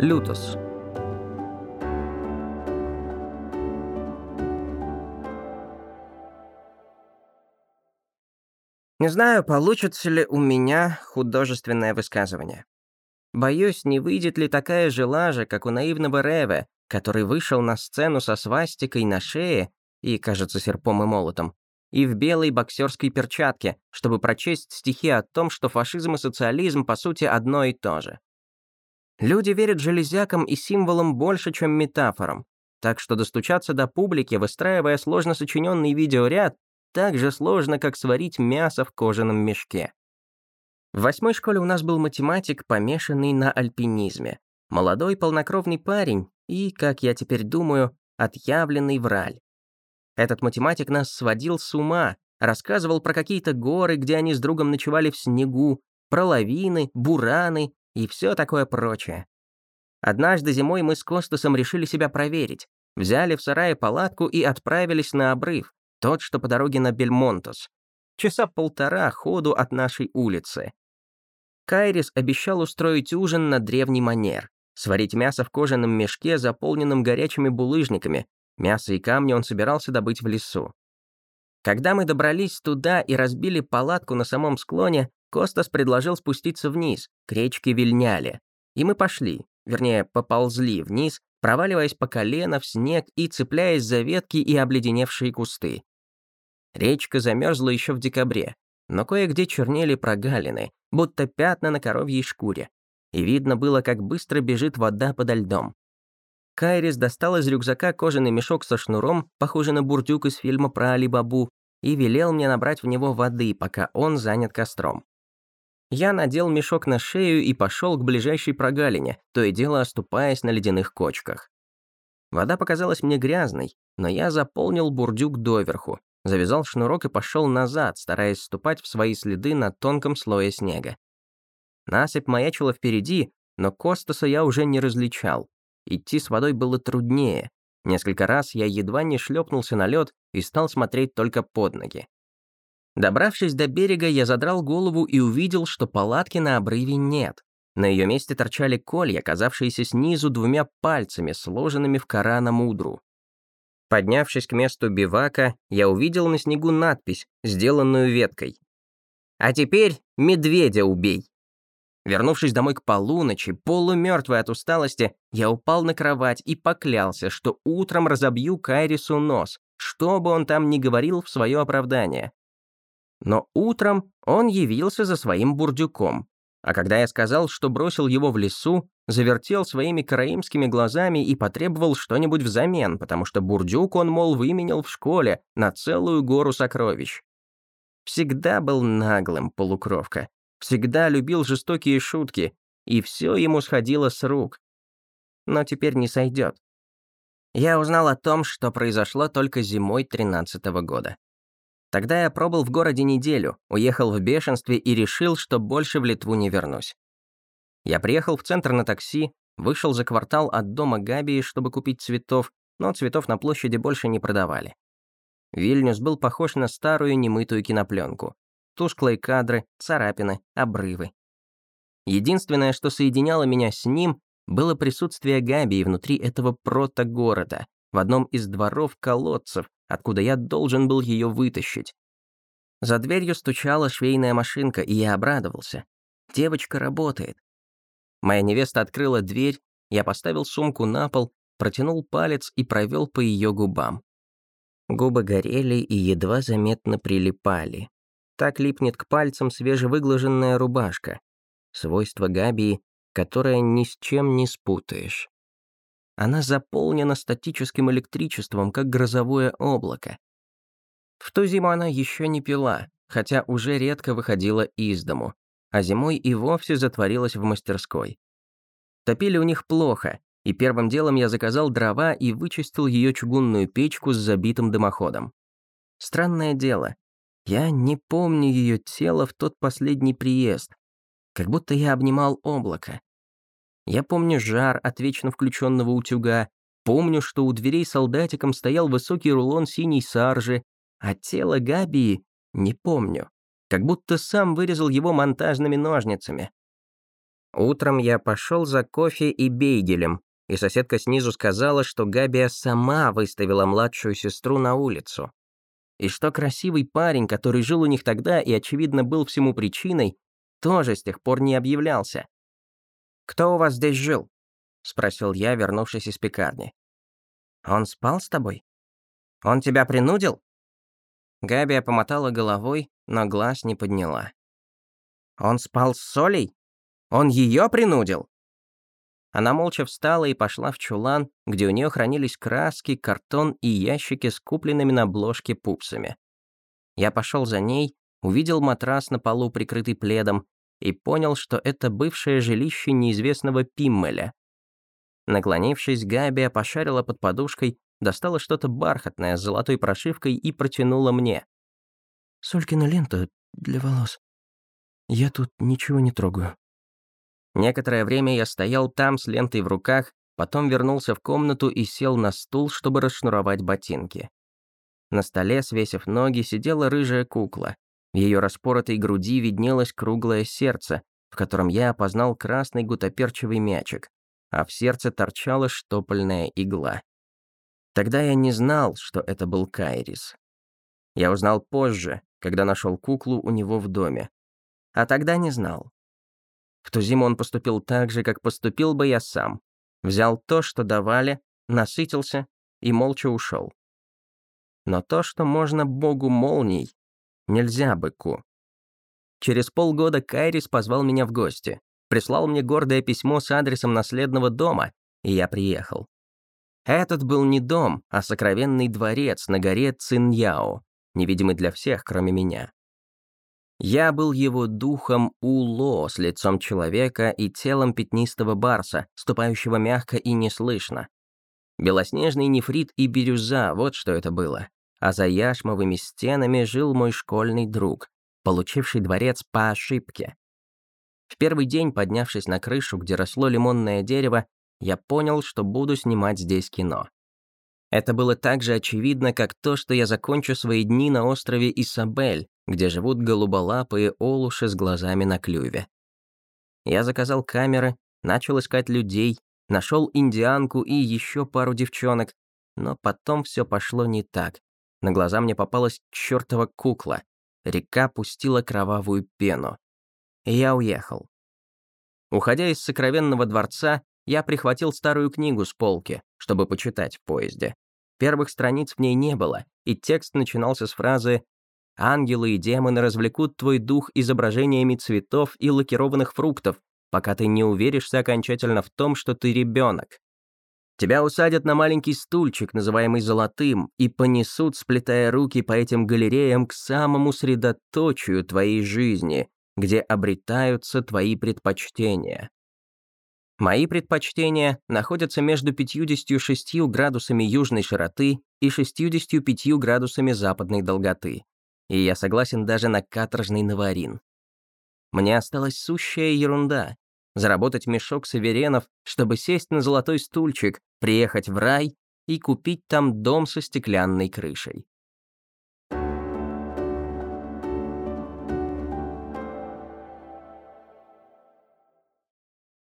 Лютос. Не знаю, получится ли у меня художественное высказывание. Боюсь, не выйдет ли такая же лажа, как у наивного Реве, который вышел на сцену со свастикой на шее и, кажется, серпом и молотом, и в белой боксерской перчатке, чтобы прочесть стихи о том, что фашизм и социализм по сути одно и то же. Люди верят железякам и символам больше, чем метафорам, так что достучаться до публики, выстраивая сложно сочиненный видеоряд, так же сложно, как сварить мясо в кожаном мешке. В восьмой школе у нас был математик, помешанный на альпинизме. Молодой полнокровный парень и, как я теперь думаю, отъявленный враль. Этот математик нас сводил с ума, рассказывал про какие-то горы, где они с другом ночевали в снегу, про лавины, бураны и все такое прочее. Однажды зимой мы с Костасом решили себя проверить. Взяли в сарае палатку и отправились на обрыв, тот, что по дороге на Бельмонтос. Часа полтора ходу от нашей улицы. Кайрис обещал устроить ужин на древний манер, сварить мясо в кожаном мешке, заполненном горячими булыжниками. Мясо и камни он собирался добыть в лесу. Когда мы добрались туда и разбили палатку на самом склоне, Костас предложил спуститься вниз, к речке Вильняле. И мы пошли, вернее, поползли вниз, проваливаясь по колено в снег и цепляясь за ветки и обледеневшие кусты. Речка замерзла еще в декабре, но кое-где чернели прогалины, будто пятна на коровьей шкуре. И видно было, как быстро бежит вода подо льдом. Кайрис достал из рюкзака кожаный мешок со шнуром, похожий на бурдюк из фильма про Али-Бабу, и велел мне набрать в него воды, пока он занят костром. Я надел мешок на шею и пошел к ближайшей прогалине, то и дело оступаясь на ледяных кочках. Вода показалась мне грязной, но я заполнил бурдюк доверху, завязал шнурок и пошел назад, стараясь ступать в свои следы на тонком слое снега. Насыпь маячила впереди, но Костаса я уже не различал. Идти с водой было труднее. Несколько раз я едва не шлепнулся на лед и стал смотреть только под ноги. Добравшись до берега, я задрал голову и увидел, что палатки на обрыве нет. На ее месте торчали колья, казавшиеся снизу двумя пальцами, сложенными в кора мудру. Поднявшись к месту бивака, я увидел на снегу надпись, сделанную веткой. «А теперь медведя убей!» Вернувшись домой к полуночи, полумертвый от усталости, я упал на кровать и поклялся, что утром разобью Кайрису нос, что бы он там ни говорил в свое оправдание. Но утром он явился за своим бурдюком. А когда я сказал, что бросил его в лесу, завертел своими караимскими глазами и потребовал что-нибудь взамен, потому что бурдюк он, мол, выменял в школе на целую гору сокровищ. Всегда был наглым, полукровка. Всегда любил жестокие шутки, и все ему сходило с рук. Но теперь не сойдет. Я узнал о том, что произошло только зимой тринадцатого года. Тогда я пробыл в городе неделю, уехал в бешенстве и решил, что больше в Литву не вернусь. Я приехал в центр на такси, вышел за квартал от дома Габии, чтобы купить цветов, но цветов на площади больше не продавали. Вильнюс был похож на старую немытую кинопленку. Тусклые кадры, царапины, обрывы. Единственное, что соединяло меня с ним, было присутствие Габии внутри этого прото-города, в одном из дворов колодцев, откуда я должен был ее вытащить. За дверью стучала швейная машинка, и я обрадовался. Девочка работает. Моя невеста открыла дверь, я поставил сумку на пол, протянул палец и провел по ее губам. Губы горели и едва заметно прилипали. Так липнет к пальцам свежевыглаженная рубашка. Свойство Габии, которое ни с чем не спутаешь. Она заполнена статическим электричеством, как грозовое облако. В ту зиму она еще не пила, хотя уже редко выходила из дому, а зимой и вовсе затворилась в мастерской. Топили у них плохо, и первым делом я заказал дрова и вычистил ее чугунную печку с забитым дымоходом. Странное дело, я не помню ее тело в тот последний приезд, как будто я обнимал облако. Я помню жар от вечно включенного утюга, помню, что у дверей солдатиком стоял высокий рулон синей саржи, а тело Габии не помню, как будто сам вырезал его монтажными ножницами. Утром я пошел за кофе и бейгелем, и соседка снизу сказала, что Габия сама выставила младшую сестру на улицу. И что красивый парень, который жил у них тогда и, очевидно, был всему причиной, тоже с тех пор не объявлялся. «Кто у вас здесь жил?» — спросил я, вернувшись из пекарни. «Он спал с тобой? Он тебя принудил?» Габия помотала головой, но глаз не подняла. «Он спал с Солей? Он ее принудил?» Она молча встала и пошла в чулан, где у нее хранились краски, картон и ящики с купленными на обложке пупсами. Я пошел за ней, увидел матрас на полу, прикрытый пледом, и понял, что это бывшее жилище неизвестного Пиммеля. Наклонившись, Габи пошарила под подушкой, достала что-то бархатное с золотой прошивкой и протянула мне. «Солькина лента для волос. Я тут ничего не трогаю». Некоторое время я стоял там с лентой в руках, потом вернулся в комнату и сел на стул, чтобы расшнуровать ботинки. На столе, свесив ноги, сидела рыжая кукла. В ее распоротой груди виднелось круглое сердце, в котором я опознал красный гутоперчивый мячик, а в сердце торчала штопольная игла. Тогда я не знал, что это был Кайрис. Я узнал позже, когда нашел куклу у него в доме. А тогда не знал. В ту зиму он поступил так же, как поступил бы я сам. Взял то, что давали, насытился и молча ушел. Но то, что можно богу молний, нельзя быку. Через полгода Кайрис позвал меня в гости, прислал мне гордое письмо с адресом наследного дома, и я приехал. Этот был не дом, а сокровенный дворец на горе Циньяо, невидимый для всех, кроме меня. Я был его духом Уло с лицом человека и телом пятнистого барса, ступающего мягко и неслышно. Белоснежный нефрит и бирюза — вот что это было. А за яшмовыми стенами жил мой школьный друг, получивший дворец по ошибке. В первый день, поднявшись на крышу, где росло лимонное дерево, я понял, что буду снимать здесь кино. Это было так же очевидно, как то, что я закончу свои дни на острове Исабель, где живут голуболапые олуши с глазами на клюве. Я заказал камеры, начал искать людей, нашел индианку и еще пару девчонок, но потом все пошло не так. На глаза мне попалась чертова кукла. Река пустила кровавую пену. И я уехал. Уходя из сокровенного дворца, я прихватил старую книгу с полки, чтобы почитать в поезде. Первых страниц в ней не было, и текст начинался с фразы Ангелы и демоны развлекут твой дух изображениями цветов и лакированных фруктов, пока ты не уверишься окончательно в том, что ты ребенок. Тебя усадят на маленький стульчик, называемый золотым, и понесут, сплетая руки по этим галереям к самому средоточию твоей жизни, где обретаются твои предпочтения. Мои предпочтения находятся между 56 градусами южной широты и 65 градусами западной долготы и я согласен даже на каторжный наварин. Мне осталась сущая ерунда — заработать мешок саверенов, чтобы сесть на золотой стульчик, приехать в рай и купить там дом со стеклянной крышей.